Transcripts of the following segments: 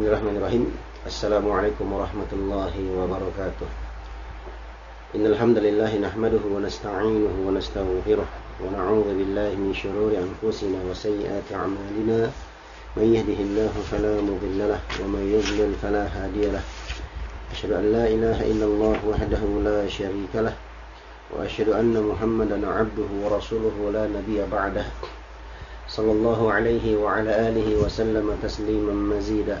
Bismillahirrahmanirrahim. Assalamualaikum warahmatullahi wabarakatuh. Innal hamdalillah nahmaduhu wa nasta'inuhu wa nastaghfiruh wa na'udzu billahi min shururi anfusina wa sayyiati a'malina. Man yahdihillahu fala mudilla lahu wa man yudlil fala hadiya lahu. Asyhadu an la ilaha illallah wahdahu la syarika lahu wa asyhadu anna Muhammadan 'abduhu wa rasuluhu la nabiyya ba'dah. Sallallahu alaihi wa ala alihi wa sallama tasliman mazida.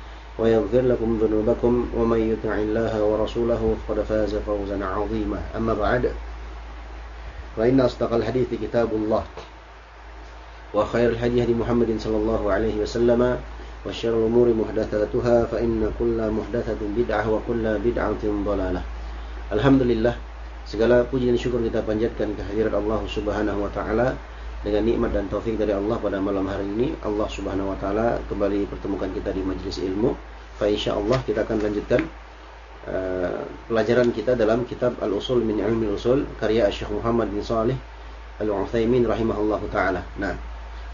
ويغفر لكم ذنوبكم ومن يطع الله ورسوله فقد فاز فوزا عظيما أما بعد فإن أصدق الحديث كتاب الله وخير الهدي هدي محمد صلى الله عليه وسلم وشر الأمور محدثاتها فإن كل محدثة بدعة وكل بدعة ضلالة الحمد لله segala puji dan syukur kita panjatkan kehadirat Allah Subhanahu wa taala dengan nikmat dan taufik dari Allah pada malam hari ini Allah Subhanahu wa taala kembali pertemukan kita di majelis ilmu. Fa insyaallah kita akan lanjutkan uh, pelajaran kita dalam kitab Al-Usul min Ilmi Usul karya Syekh Muhammad bin Salih Al-Utsaimin rahimahullahu taala. Nah,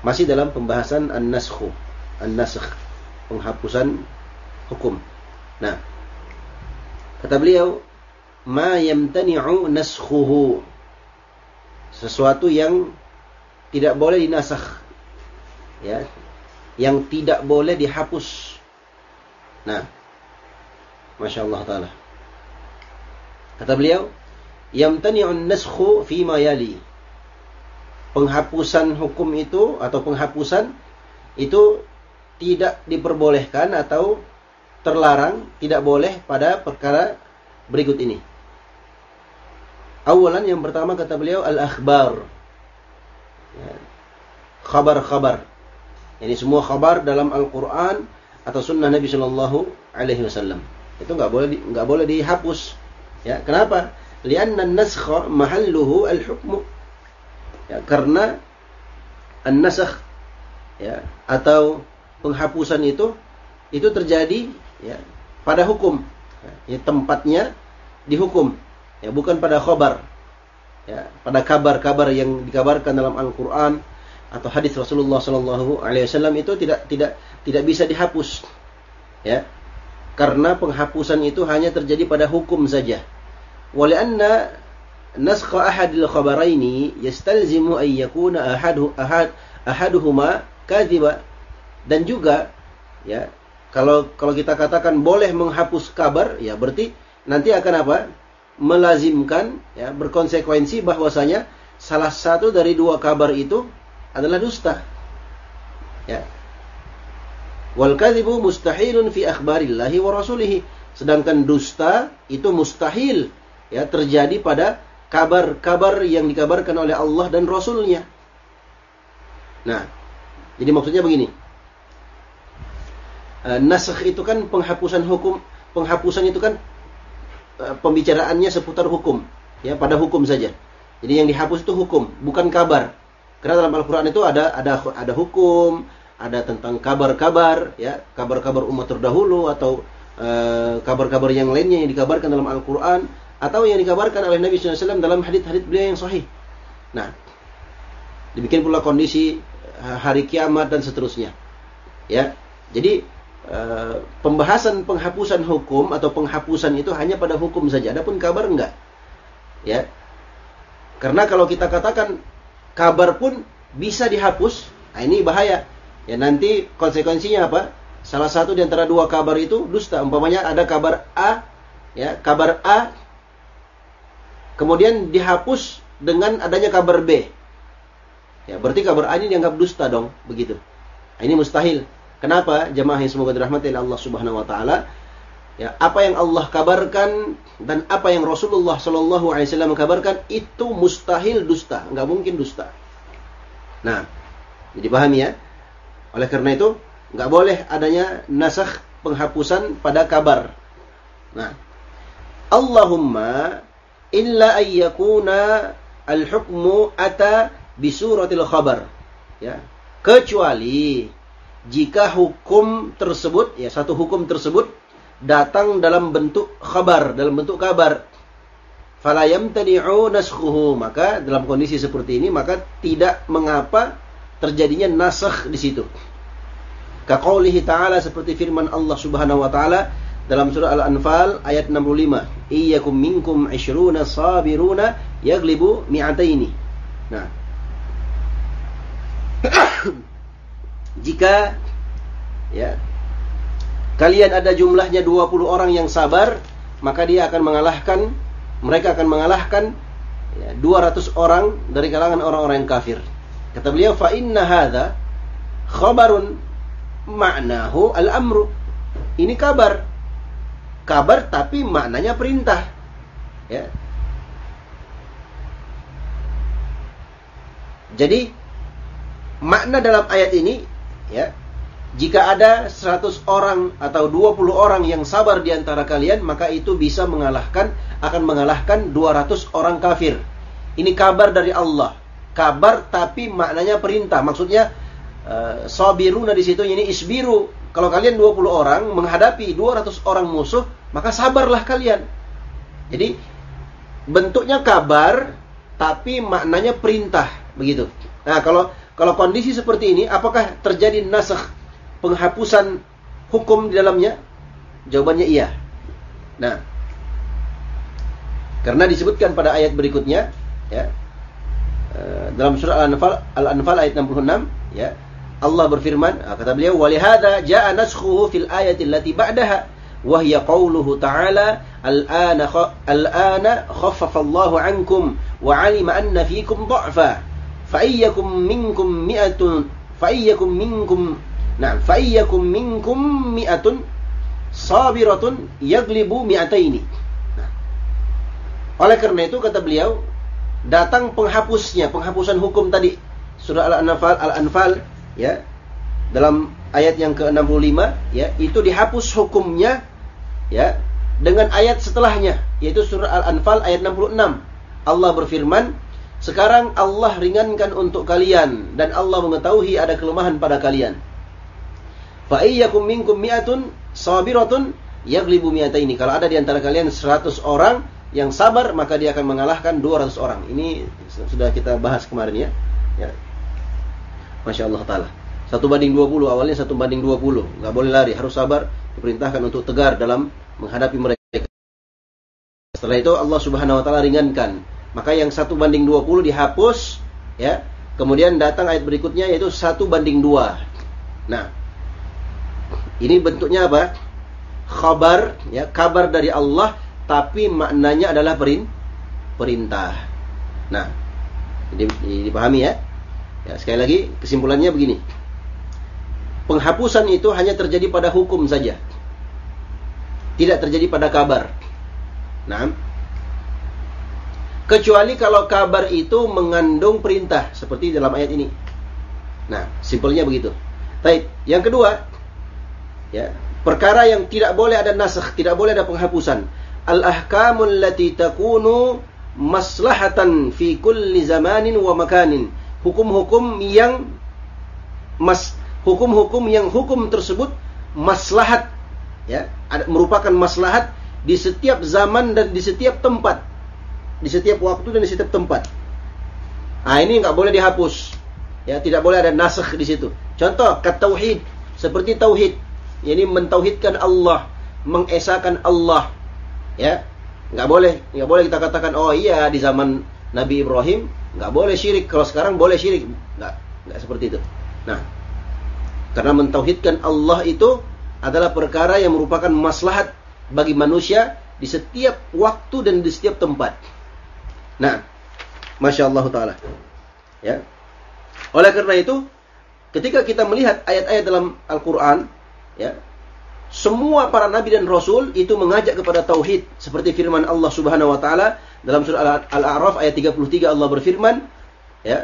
masih dalam pembahasan an-naskhu, an-nasakh, penghapusan hukum. Nah, kata beliau, ma yamtani'u naskhuhu sesuatu yang tidak boleh dinasakh. Ya. Yang tidak boleh dihapus. Nah. Masya Allah Ta'ala. Kata beliau, Yamtani'un naskhu fima yali. Penghapusan hukum itu atau penghapusan itu tidak diperbolehkan atau terlarang, tidak boleh pada perkara berikut ini. Awalan yang pertama kata beliau al-akhbar khabar-khabar. Ini semua khabar dalam Al-Quran atau Sunnah Nabi Shallallahu Alaihi Wasallam itu nggak boleh nggak boleh dihapus. Ya, kenapa? Lianna naskha mahalluhu al-hukmu. Ya, karena an-nasakh ya atau penghapusan itu itu terjadi ya pada hukum. Ya, tempatnya dihukum. Ya, bukan pada khabar ya, pada kabar-kabar yang dikabarkan dalam Al-Qur'an atau hadis Rasulullah Shallallahu alaihi wasallam itu tidak tidak tidak bisa dihapus. Ya. Karena penghapusan itu hanya terjadi pada hukum saja. Walianna naskha ahadil khabaraini yastalzimu an yakuna ahadu ahad ahaduhuma kadhiba dan juga ya kalau kalau kita katakan boleh menghapus kabar ya berarti nanti akan apa melazimkan ya berkonsekuensi bahwasanya salah satu dari dua kabar itu adalah dusta. Ya. Wal kadhibu mustahilun fi akhbarillahi wa rasulih. Sedangkan dusta itu mustahil ya terjadi pada kabar-kabar yang dikabarkan oleh Allah dan Rasulnya. Nah, jadi maksudnya begini. Uh, nasakh itu kan penghapusan hukum, penghapusan itu kan Eh, pembicaraannya seputar hukum, ya pada hukum saja. Jadi yang dihapus itu hukum, bukan kabar. Karena dalam Al-Qur'an itu ada ada ada hukum, ada tentang kabar-kabar, ya, kabar-kabar umat terdahulu atau eh, kabar-kabar uh, yang lainnya yang dikabarkan dalam Al-Qur'an atau yang dikabarkan oleh Nabi SAW dalam hadits-hadits beliau yang sahih. Nah, demikian pula kondisi eh, hari kiamat dan seterusnya. Ya. Jadi Eh, pembahasan penghapusan hukum atau penghapusan itu hanya pada hukum saja, adapun kabar enggak. Ya. Karena kalau kita katakan kabar pun bisa dihapus, nah ini bahaya. Ya nanti konsekuensinya apa? Salah satu di antara dua kabar itu dusta. Umpamanya ada kabar A, ya, kabar A kemudian dihapus dengan adanya kabar B. Ya, berarti kabar A ini dianggap dusta dong, begitu. Nah, ini mustahil. Kenapa? Jemaah yang semoga dirahmati Allah Subhanahu wa taala. Ya, apa yang Allah kabarkan dan apa yang Rasulullah Shallallahu alaihi wasallam kabarkan itu mustahil dusta, nggak mungkin dusta. Nah, jadi pahami ya. Oleh karena itu, nggak boleh adanya nasakh penghapusan pada kabar. Nah, Allahumma illa ayyakuna al-hukmu ata bisuratil khabar. Ya. Kecuali jika hukum tersebut, ya satu hukum tersebut datang dalam bentuk khabar, dalam bentuk kabar. Fala yamtani'u naskhuhu. Maka dalam kondisi seperti ini maka tidak mengapa terjadinya nasakh di situ. Kaqaulihi ta'ala seperti firman Allah Subhanahu wa taala dalam surah Al-Anfal ayat 65. Iyyakum minkum 20 sabiruna yaglibu mi'ataini. Nah. Jika ya kalian ada jumlahnya 20 orang yang sabar, maka dia akan mengalahkan mereka akan mengalahkan ya, 200 orang dari kalangan orang-orang yang kafir. Kata beliau fa inna hadza khabarun maknahu al-amru. Ini kabar. Kabar tapi maknanya perintah. Ya. Jadi makna dalam ayat ini ya jika ada 100 orang atau 20 orang yang sabar di antara kalian maka itu bisa mengalahkan akan mengalahkan 200 orang kafir. Ini kabar dari Allah. Kabar tapi maknanya perintah. Maksudnya uh, sabiruna di situ ini isbiru. Kalau kalian 20 orang menghadapi 200 orang musuh, maka sabarlah kalian. Jadi bentuknya kabar tapi maknanya perintah, begitu. Nah, kalau kalau kondisi seperti ini, apakah terjadi nasakh penghapusan hukum di dalamnya? Jawabannya iya. Nah, karena disebutkan pada ayat berikutnya, ya, eh, dalam surah Al-Anfal, Al-Anfal ayat 66, ya, Allah berfirman, ah, kata beliau, "Walihada ja'a naskhuhu fil ayati allati ba'daha ta'ala al-ana al-ana khaffafa Allahu 'ankum wa 'alima anna fiikum dha'fa fa iyyakum minkum mi'atun fa iyyakum minkum nah fa iyyakum minkum mi'atun sabiratun yaglibu mi'ataini. Nah, oleh karena itu kata beliau datang penghapusnya penghapusan hukum tadi surah Al-Anfal Al-Anfal ya dalam ayat yang ke-65 ya itu dihapus hukumnya ya dengan ayat setelahnya yaitu surah Al-Anfal ayat 66 Allah berfirman sekarang Allah ringankan untuk kalian dan Allah mengetahui ada kelemahan pada kalian fa iyyakum minkum mi'atun sabiratun yaglibu mi'ataini kalau ada di antara kalian 100 orang yang sabar maka dia akan mengalahkan 200 orang ini sudah kita bahas kemarin ya ya Masya Allah Ta'ala. Satu banding 20, awalnya satu banding 20. Nggak boleh lari, harus sabar. Diperintahkan untuk tegar dalam menghadapi mereka. Setelah itu Allah Subhanahu Wa Ta'ala ringankan. Maka yang satu banding 20 dihapus, ya. Kemudian datang ayat berikutnya yaitu satu banding dua. Nah, ini bentuknya apa? Kabar, ya, kabar dari Allah, tapi maknanya adalah perintah. Nah, dipahami ya? Ya, sekali lagi kesimpulannya begini. Penghapusan itu hanya terjadi pada hukum saja. Tidak terjadi pada kabar. Nah, kecuali kalau kabar itu mengandung perintah seperti dalam ayat ini. Nah, simpelnya begitu. Baik, yang kedua, ya, perkara yang tidak boleh ada nasakh, tidak boleh ada penghapusan. Al-ahkamul lati takunu maslahatan fi kulli zamanin wa makanin. Hukum-hukum yang mas hukum-hukum yang hukum tersebut maslahat. Ya. Ada, merupakan maslahat di setiap zaman dan di setiap tempat. Di setiap waktu dan di setiap tempat. Nah ini nggak boleh dihapus. Ya tidak boleh ada nasakh di situ. Contoh kat tauhid. Seperti tauhid ini mentauhidkan Allah mengesahkan Allah ya nggak boleh nggak boleh kita katakan oh iya di zaman Nabi Ibrahim nggak boleh syirik. Kalau sekarang boleh syirik, nggak nggak seperti itu. Nah, karena mentauhidkan Allah itu adalah perkara yang merupakan maslahat bagi manusia di setiap waktu dan di setiap tempat. Nah, masya Allah taala. Ya. Oleh karena itu, ketika kita melihat ayat-ayat dalam Al-Quran, ya, semua para nabi dan rasul itu mengajak kepada tauhid seperti firman Allah Subhanahu wa taala dalam surah Al-A'raf ayat 33 Allah berfirman ya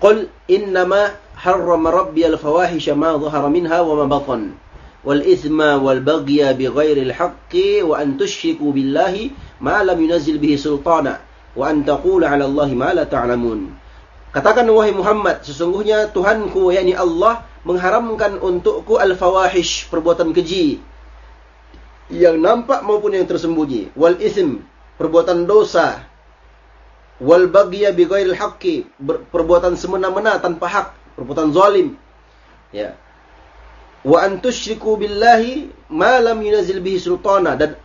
Qul innama harrama rabbi al-fawahisha ma dhahara minha wa ma batan wal ithma wal baghya bighairil haqqi wa an tusyriku billahi ma lam yunzil bihi sultana wa an 'ala Allahi ma la ta'lamun. Katakan wahai Muhammad, sesungguhnya Tuhanku yakni Allah mengharamkan untukku al-fawahish, perbuatan keji. Yang nampak maupun yang tersembunyi, wal ism, perbuatan dosa, wal baghya bighairil haqqi, perbuatan semena-mena tanpa hak, perbuatan zalim. Ya. Wa antusyriku billahi ma lam yunazil bihi sultana. Dan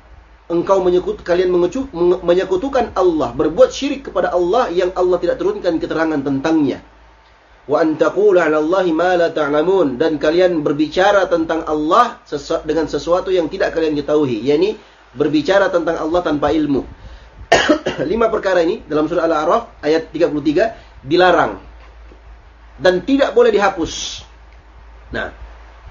engkau menyekut kalian mengecu, menyekutukan Allah berbuat syirik kepada Allah yang Allah tidak turunkan keterangan tentangnya wa 'ala Allahi ma la ta'lamun dan kalian berbicara tentang Allah sesu dengan sesuatu yang tidak kalian ketahui yakni berbicara tentang Allah tanpa ilmu lima perkara ini dalam surah Al-A'raf ayat 33 dilarang dan tidak boleh dihapus nah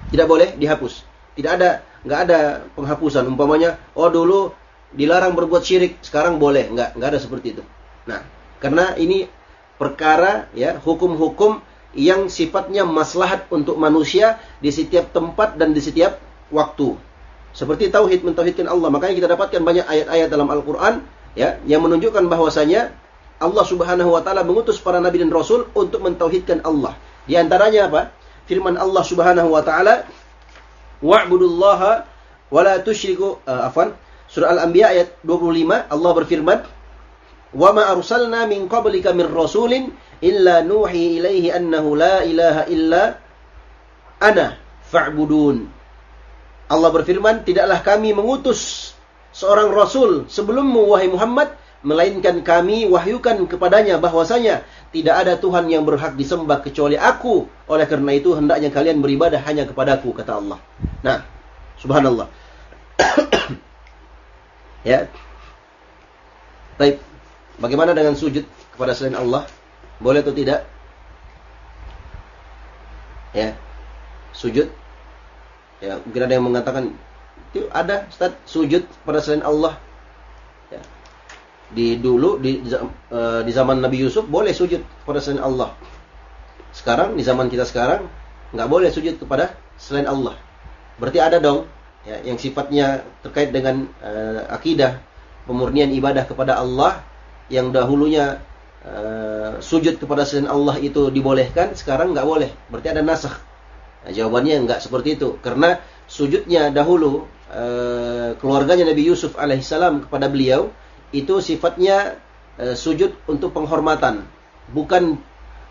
tidak boleh dihapus. Tidak ada, nggak ada penghapusan. Umpamanya, oh dulu dilarang berbuat syirik, sekarang boleh. Nggak, nggak ada seperti itu. Nah, karena ini perkara ya hukum-hukum yang sifatnya maslahat untuk manusia di setiap tempat dan di setiap waktu. Seperti tauhid mentauhidkan Allah. Makanya kita dapatkan banyak ayat-ayat dalam Al-Qur'an ya yang menunjukkan bahwasanya Allah Subhanahu wa taala mengutus para nabi dan rasul untuk mentauhidkan Allah. Di antaranya apa? firman Allah Subhanahu wa taala wa'budullaha wa la tusyriku uh, afwan surah al-anbiya ayat 25 Allah berfirman wa ma arsalna min qablika min rasulin illa nuhi ilaihi annahu la ilaha illa ana fa'budun Allah berfirman tidaklah kami mengutus seorang rasul sebelummu wahai Muhammad melainkan kami wahyukan kepadanya bahwasanya tidak ada Tuhan yang berhak disembah kecuali aku. Oleh karena itu hendaknya kalian beribadah hanya kepadaku kata Allah. Nah, subhanallah. ya. Baik. Bagaimana dengan sujud kepada selain Allah? Boleh atau tidak? Ya. Sujud. Ya, mungkin ada yang mengatakan itu ada Ustaz sujud pada selain Allah di dulu di uh, di zaman Nabi Yusuf boleh sujud kepada selain Allah. Sekarang di zaman kita sekarang nggak boleh sujud kepada selain Allah. Berarti ada dong ya, yang sifatnya terkait dengan uh, akidah pemurnian ibadah kepada Allah yang dahulunya uh, sujud kepada selain Allah itu dibolehkan, sekarang nggak boleh. Berarti ada nasakh. Nah, jawabannya nggak seperti itu karena sujudnya dahulu uh, keluarganya Nabi Yusuf alaihissalam kepada beliau itu sifatnya e, sujud untuk penghormatan, bukan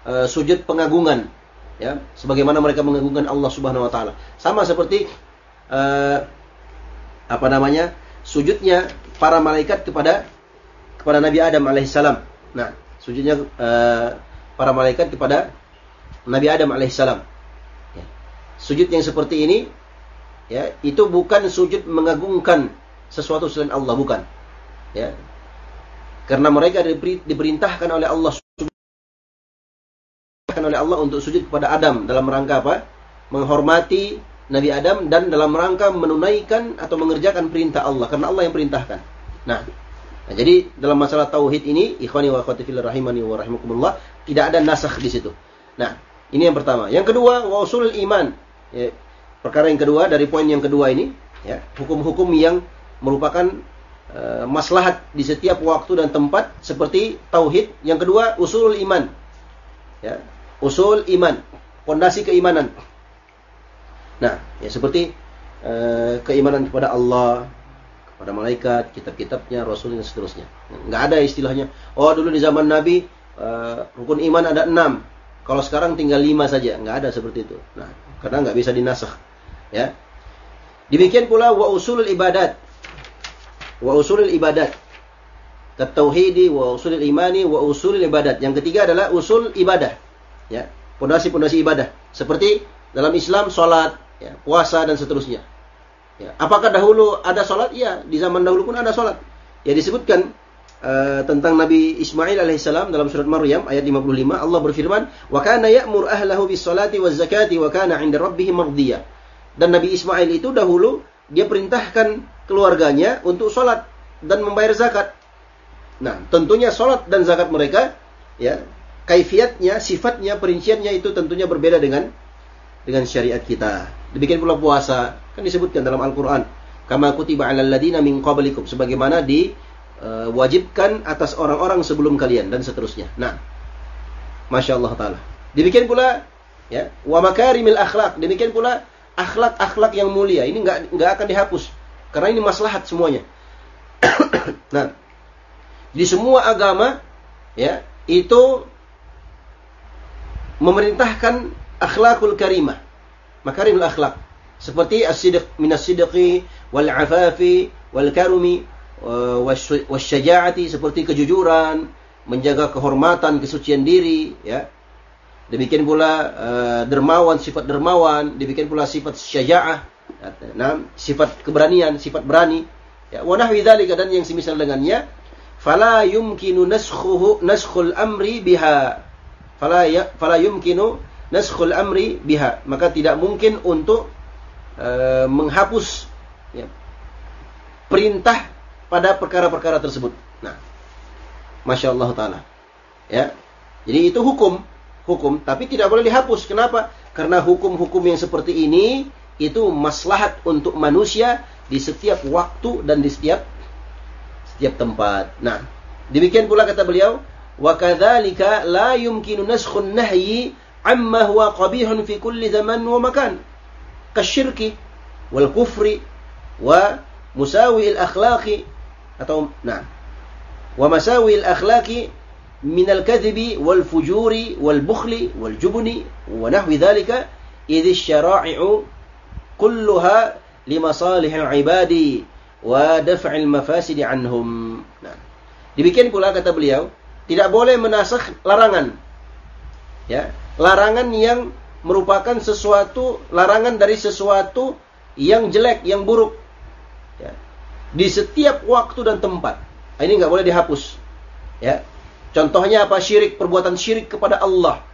e, sujud pengagungan. Ya, sebagaimana mereka mengagungkan Allah Subhanahu wa taala. Sama seperti e, apa namanya? sujudnya para malaikat kepada kepada Nabi Adam alaihissalam. Nah, sujudnya e, para malaikat kepada Nabi Adam alaihissalam. Ya. Sujud yang seperti ini ya, itu bukan sujud mengagungkan sesuatu selain Allah, bukan. Ya, karena mereka diperintahkan oleh Allah oleh Allah untuk sujud kepada Adam dalam rangka apa? Menghormati Nabi Adam dan dalam rangka menunaikan atau mengerjakan perintah Allah karena Allah yang perintahkan. Nah, nah jadi dalam masalah tauhid ini, ikhwani wa akhwati rahimani wa rahimakumullah, tidak ada nasakh di situ. Nah, ini yang pertama. Yang kedua, wa usulul iman. Ya, perkara yang kedua dari poin yang kedua ini, ya, hukum-hukum yang merupakan Eh, maslahat di setiap waktu dan tempat seperti tauhid. Yang kedua, usul iman. Ya, usul iman, pondasi keimanan. Nah, ya seperti uh, keimanan kepada Allah, kepada malaikat, kitab-kitabnya, rasul dan seterusnya. Nggak ada istilahnya. Oh, dulu di zaman Nabi uh, rukun iman ada enam. Kalau sekarang tinggal lima saja, nggak ada seperti itu. Nah, karena nggak bisa dinasah. Ya. Demikian pula wa usul ibadat wa usulul ibadat. Tauhidi wa usulul imani wa usulul ibadat. Yang ketiga adalah usul ibadah. Ya, pondasi-pondasi ibadah. Seperti dalam Islam salat, ya, puasa dan seterusnya. Ya, apakah dahulu ada salat? Ya, di zaman dahulu pun ada salat. Ya disebutkan uh, tentang Nabi Ismail alaihissalam dalam surat Maryam ayat 55 Allah berfirman, "Wa kana ya'mur ahlahu bis salati waz zakati wa kana 'inda rabbih mardiyah." Dan Nabi Ismail itu dahulu dia perintahkan keluarganya untuk sholat dan membayar zakat. Nah, tentunya sholat dan zakat mereka, ya, kaifiatnya, sifatnya, perinciannya itu tentunya berbeda dengan dengan syariat kita. Demikian pula puasa. Kan disebutkan dalam Al-Qur'an, "Kama kutiba 'alal ladina min qablikum." Sebagaimana diwajibkan atas orang-orang sebelum kalian dan seterusnya. Nah, Masya Allah taala. Demikian pula ya, wa makarimil akhlak. Demikian pula akhlak-akhlak yang mulia. Ini nggak nggak akan dihapus karena ini maslahat semuanya. nah, di semua agama ya, itu memerintahkan akhlakul karimah. Makarimul akhlak. Seperti as-sidq min as-sidqi wal afafi wal karumi wasyaja'ati seperti kejujuran, menjaga kehormatan, kesucian diri, ya. Demikian pula uh, dermawan, sifat dermawan, demikian pula sifat syaja'ah, nah, sifat keberanian, sifat berani. Ya, wa nahwi dan yang semisal dengannya, fala yumkinu naskhuhu naskhul amri biha fala ya, fala yumkinu naskhul amri biha maka tidak mungkin untuk Eh, menghapus ya, perintah pada perkara-perkara tersebut. Nah, masya Allah taala. Ya, jadi itu hukum, hukum. Tapi tidak boleh dihapus. Kenapa? Karena hukum-hukum yang seperti ini itu maslahat untuk manusia di setiap waktu dan di setiap setiap tempat. Nah, demikian pula kata beliau, wa kadzalika la yumkinu naskhun nahyi amma huwa qabihun fi kulli zaman wa makan kasyirki wal kufri wa musawi al akhlaqi atau nah wa masawi al akhlaqi min al kadhibi wal fujuri wal bukhli wal jubni wa nahwi dhalika idh syara'i'u kulluha limasalih al ibadi wa daf'il mafasidi anhum. Nah demikian pula kata beliau tidak boleh menasakh larangan ya larangan yang merupakan sesuatu larangan dari sesuatu yang jelek, yang buruk. Ya. Di setiap waktu dan tempat. Nah, ini nggak boleh dihapus. Ya. Contohnya apa? Syirik, perbuatan syirik kepada Allah.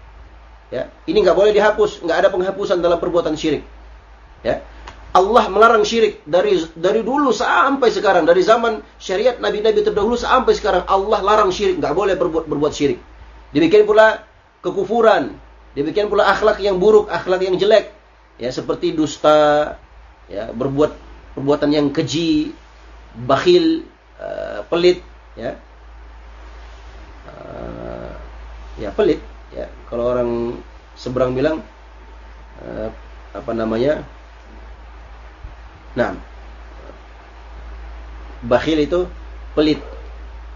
Ya, ini nggak boleh dihapus, nggak ada penghapusan dalam perbuatan syirik. Ya, Allah melarang syirik dari dari dulu sampai sekarang, dari zaman syariat nabi-nabi terdahulu sampai sekarang Allah larang syirik, nggak boleh berbuat berbuat syirik. Demikian pula kekufuran, demikian pula akhlak yang buruk, akhlak yang jelek, ya seperti dusta, ya berbuat perbuatan yang keji, bakhil, uh, pelit, ya, uh, ya pelit, ya. Kalau orang seberang bilang uh, apa namanya? Nah, bakhil itu pelit.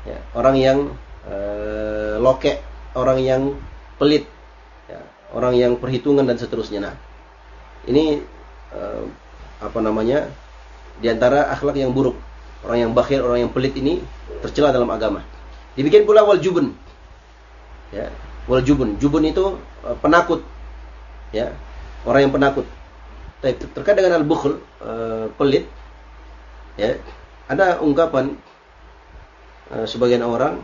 Ya, orang yang e, loke, orang yang pelit, orang yang perhitungan dan seterusnya. Nah, ini e, apa namanya? Di antara akhlak yang buruk. Orang yang bakhil, orang yang pelit ini tercela dalam agama. Dibikin pula wal jubun. Ya, wal jubun. Jubun itu e, penakut. Ya, orang yang penakut terkait dengan al-bukhl uh, pelit ya ada ungkapan uh, sebagian orang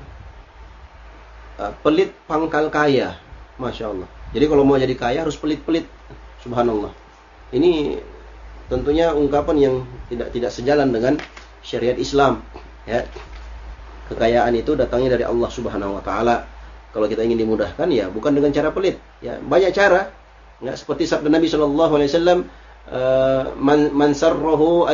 uh, pelit pangkal kaya masya Allah jadi kalau mau jadi kaya harus pelit-pelit. Subhanallah. Ini tentunya ungkapan yang tidak tidak sejalan dengan syariat Islam ya. Kekayaan itu datangnya dari Allah Subhanahu wa taala. Kalau kita ingin dimudahkan ya bukan dengan cara pelit ya. Banyak cara. Nggak seperti sabda Nabi Shallallahu alaihi wasallam man man sarrahu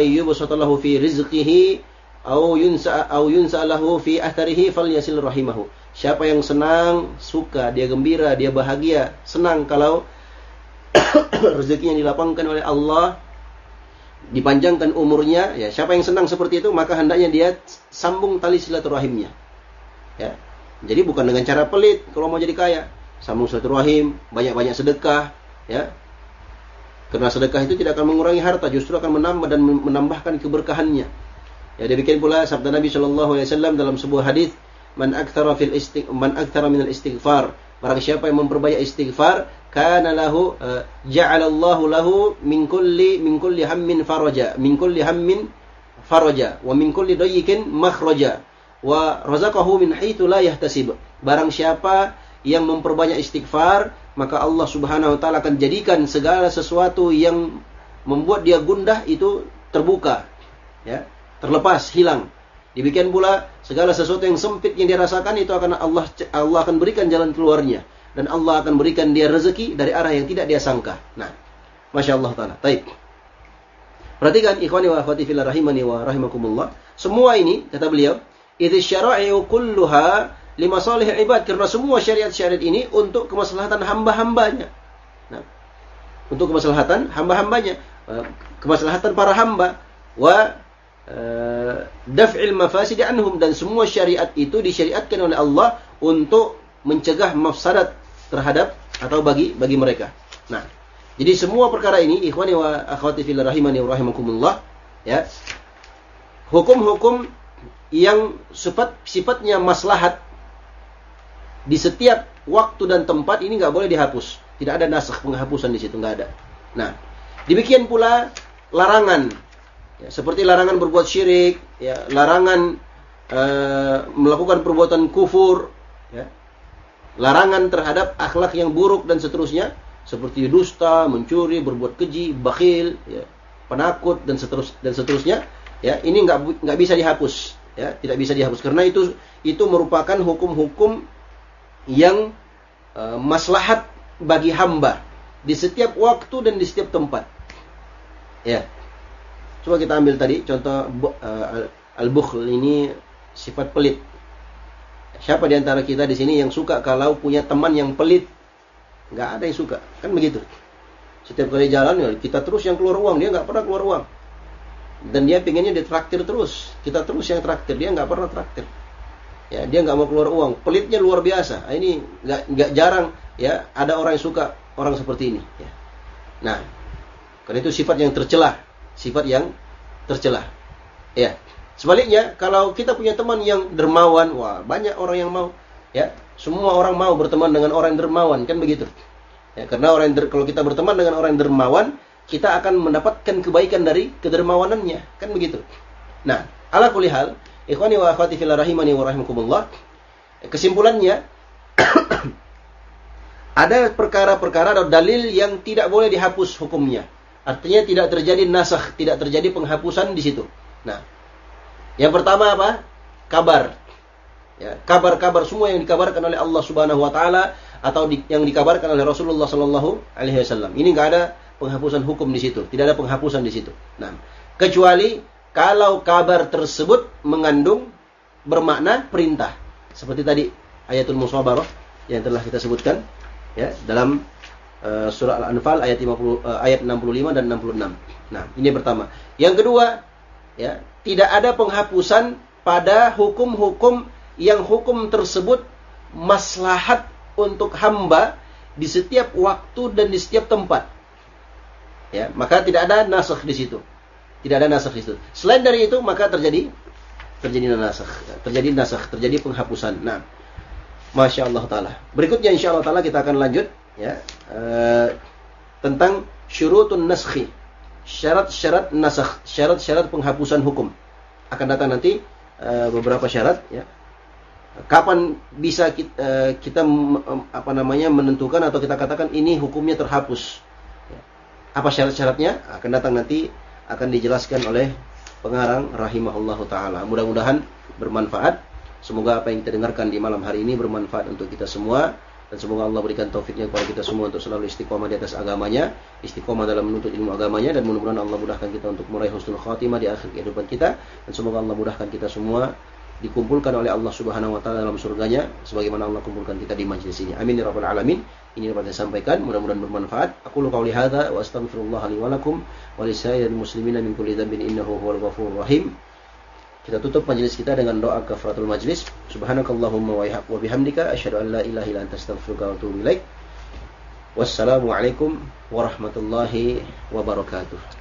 fi rizqihi au yunsa au yunsa lahu fi atharihi falyasil rahimahu. Siapa yang senang, suka, dia gembira, dia bahagia, senang kalau rezeki yang dilapangkan oleh Allah dipanjangkan umurnya, ya siapa yang senang seperti itu maka hendaknya dia sambung tali silaturahimnya. Ya. Jadi bukan dengan cara pelit kalau mau jadi kaya, sambung silaturahim, banyak-banyak sedekah, ya. Karena sedekah itu tidak akan mengurangi harta, justru akan menambah dan menambahkan keberkahannya. Ya demikian pula sabda Nabi Shallallahu Alaihi Wasallam dalam sebuah hadis, man akthara fil istig man akthara min al istighfar. Barang siapa yang memperbanyak istighfar, kana lahu uh, ja'alallahu lahu min kulli min kulli hammin faraja, min kulli hammin faraja, wa min kulli dayyikin makhraja, wa razaqahu min haitsu la yahtasib. Barang siapa yang memperbanyak istighfar, maka Allah Subhanahu wa taala akan jadikan segala sesuatu yang membuat dia gundah itu terbuka ya terlepas hilang demikian pula segala sesuatu yang sempit yang dia rasakan itu akan Allah Allah akan berikan jalan keluarnya dan Allah akan berikan dia rezeki dari arah yang tidak dia sangka nah Masya Allah Ta'ala. Taib. Perhatikan ikhwani wa akhwati fillah rahimani wa rahimakumullah. Semua ini kata beliau, itu syara'i'u kulluha lima salih ibad karena semua syariat-syariat ini untuk kemaslahatan hamba-hambanya. Nah, untuk kemaslahatan hamba-hambanya, eh, kemaslahatan para hamba wa daf'il mafasid anhum dan semua syariat itu disyariatkan oleh Allah untuk mencegah mafsadat terhadap atau bagi bagi mereka. Nah, jadi semua perkara ini ikhwani wa akhwati fillah rahimani wa rahimakumullah ya. Hukum-hukum yang sifat sifatnya maslahat di setiap waktu dan tempat ini nggak boleh dihapus. Tidak ada nasakh penghapusan di situ nggak ada. Nah, demikian pula larangan ya, seperti larangan berbuat syirik, ya, larangan uh, melakukan perbuatan kufur, ya, larangan terhadap akhlak yang buruk dan seterusnya seperti dusta, mencuri, berbuat keji, bakhil, ya, penakut dan seterus dan seterusnya, ya ini nggak nggak bisa dihapus, ya tidak bisa dihapus karena itu itu merupakan hukum-hukum yang uh, maslahat bagi hamba di setiap waktu dan di setiap tempat. Ya. Coba kita ambil tadi contoh uh, al-bukhl ini sifat pelit. Siapa di antara kita di sini yang suka kalau punya teman yang pelit? nggak ada yang suka. Kan begitu? Setiap kali jalan ya kita terus yang keluar uang. Dia nggak pernah keluar uang. Dan dia pinginnya ditraktir terus. Kita terus yang traktir. Dia nggak pernah traktir. Ya dia nggak mau keluar uang. Pelitnya luar biasa. Nah, ini nggak nggak jarang ya ada orang yang suka orang seperti ini ya. nah karena itu sifat yang tercelah sifat yang tercelah ya sebaliknya kalau kita punya teman yang dermawan wah banyak orang yang mau ya semua orang mau berteman dengan orang yang dermawan, kan begitu. Ya, karena orang yang der, kalau kita berteman dengan orang yang dermawan, kita akan mendapatkan kebaikan dari kedermawanannya, kan begitu. Nah, ala kulli hal, ikhwani wa akhwati fillah rahimani wa rahimakumullah. Kesimpulannya ada perkara-perkara atau dalil yang tidak boleh dihapus hukumnya. Artinya tidak terjadi nasakh, tidak terjadi penghapusan di situ. Nah, yang pertama apa? Kabar ya, kabar-kabar semua yang dikabarkan oleh Allah Subhanahu wa taala atau di, yang dikabarkan oleh Rasulullah sallallahu alaihi wasallam. Ini enggak ada penghapusan hukum di situ, tidak ada penghapusan di situ. Nah, kecuali kalau kabar tersebut mengandung bermakna perintah. Seperti tadi ayatul musabarah yang telah kita sebutkan ya dalam uh, surah Al-Anfal ayat 50 uh, eh, ayat 65 dan 66. Nah, ini pertama. Yang kedua, ya, tidak ada penghapusan pada hukum-hukum yang hukum tersebut maslahat untuk hamba di setiap waktu dan di setiap tempat. Ya, maka tidak ada nasakh di situ. Tidak ada nasakh di situ. Selain dari itu maka terjadi terjadi nasakh, terjadi nasakh, terjadi penghapusan. Nah, masya Allah taala. Berikutnya insya Allah taala kita akan lanjut ya uh, tentang syurutun naskhi, syarat-syarat nasakh, syarat-syarat penghapusan hukum. Akan datang nanti uh, beberapa syarat ya. Kapan bisa kita, eh, kita apa namanya menentukan atau kita katakan ini hukumnya terhapus. Ya. apa syarat-syaratnya? Akan datang nanti akan dijelaskan oleh pengarang rahimahullahu taala. Mudah-mudahan bermanfaat. Semoga apa yang kita dengarkan di malam hari ini bermanfaat untuk kita semua dan semoga Allah berikan taufiknya kepada kita semua untuk selalu istiqomah di atas agamanya, istiqomah dalam menuntut ilmu agamanya dan mudah-mudahan Allah mudahkan kita untuk meraih husnul khatimah di akhir kehidupan kita dan semoga Allah mudahkan kita semua dikumpulkan oleh Allah Subhanahu wa taala dalam surganya sebagaimana Allah kumpulkan kita di majlis ini. Amin ya rabbal alamin. Ini dapat saya sampaikan, mudah-mudahan bermanfaat. Aku lu qauli hadza wa astaghfirullah li wa lakum wa li muslimina min kulli dhanbin innahu huwal ghafurur rahim. Kita tutup majlis kita dengan doa kafaratul majlis. Subhanakallahumma wa bihamdika asyhadu an la ilaha illa anta astaghfiruka wa atubu ilaik. Wassalamualaikum warahmatullahi wabarakatuh.